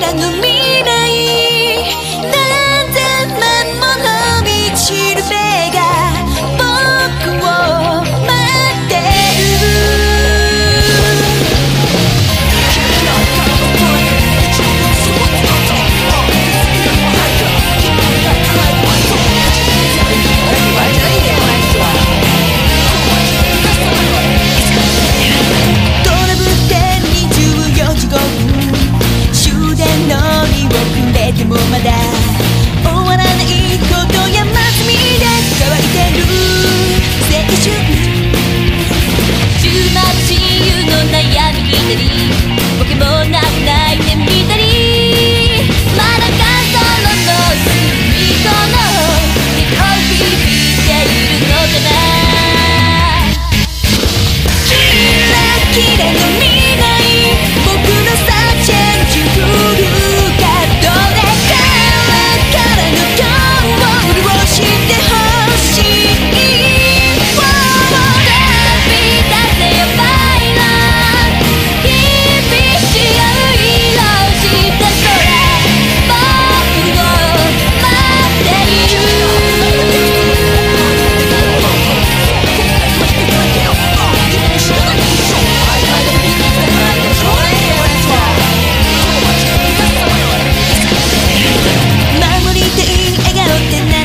らぬ未来何千万ものびちるべ city.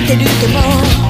ってるとも